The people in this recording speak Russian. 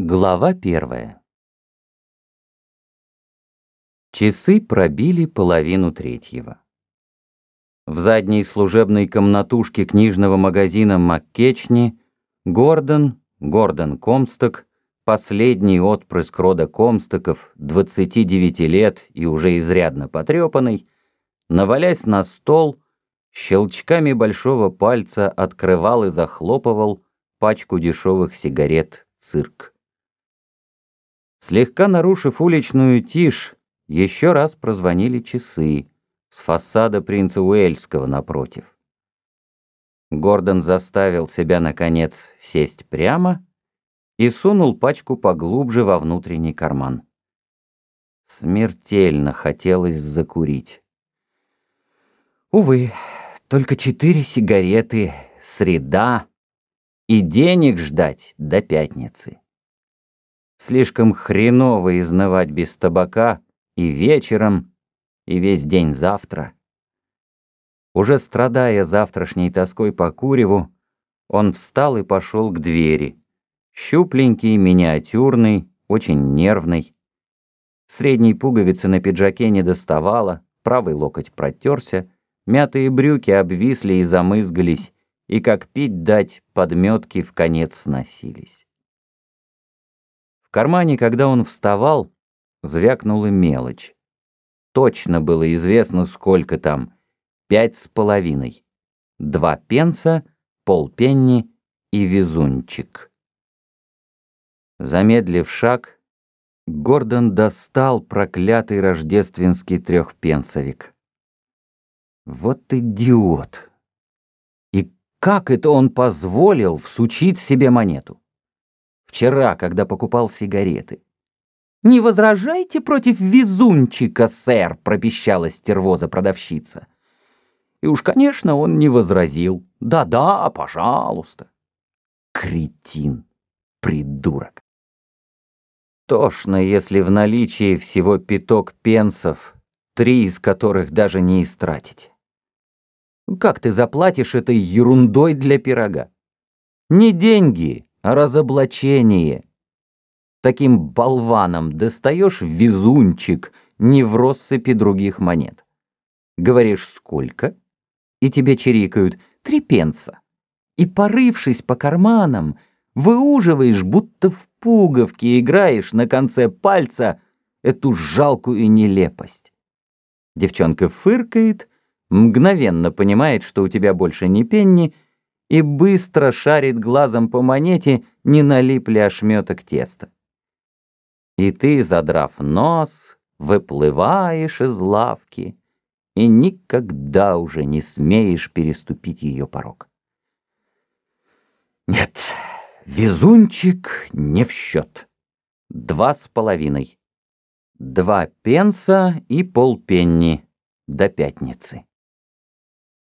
Глава первая Часы пробили половину третьего. В задней служебной комнатушке книжного магазина Маккечни Гордон, Гордон Комсток, последний отпрыск рода Комстоков, 29 лет и уже изрядно потрепанный, навалясь на стол, щелчками большого пальца открывал и захлопывал пачку дешевых сигарет «Цирк». Слегка нарушив уличную тишь, еще раз прозвонили часы с фасада принца Уэльского напротив. Гордон заставил себя, наконец, сесть прямо и сунул пачку поглубже во внутренний карман. Смертельно хотелось закурить. Увы, только четыре сигареты, среда и денег ждать до пятницы. Слишком хреново изнывать без табака и вечером, и весь день завтра. Уже страдая завтрашней тоской по куреву, он встал и пошел к двери. Щупленький, миниатюрный, очень нервный. Средней пуговицы на пиджаке не доставало, правый локоть протерся, мятые брюки обвисли и замызгались, и как пить дать, подметки в конец сносились. В кармане, когда он вставал, звякнула мелочь. Точно было известно, сколько там. Пять с половиной. Два пенса, полпенни и везунчик. Замедлив шаг, Гордон достал проклятый рождественский трехпенсовик. Вот идиот! И как это он позволил всучить себе монету? Вчера, когда покупал сигареты. «Не возражайте против везунчика, сэр», — пропищала стервоза продавщица. И уж, конечно, он не возразил. «Да-да, пожалуйста». Кретин, придурок. Тошно, если в наличии всего пяток пенсов, три из которых даже не истратить. Как ты заплатишь этой ерундой для пирога? Не деньги, разоблачение. Таким болваном достаешь везунчик не в россыпи других монет. Говоришь «сколько?» и тебе чирикают «три пенса». И, порывшись по карманам, выуживаешь, будто в пуговке играешь на конце пальца эту жалкую нелепость. Девчонка фыркает, мгновенно понимает, что у тебя больше не пенни — и быстро шарит глазом по монете, не налип ли ошметок теста. И ты, задрав нос, выплываешь из лавки и никогда уже не смеешь переступить ее порог. Нет, везунчик не в счет. Два с половиной. Два пенса и полпенни до пятницы.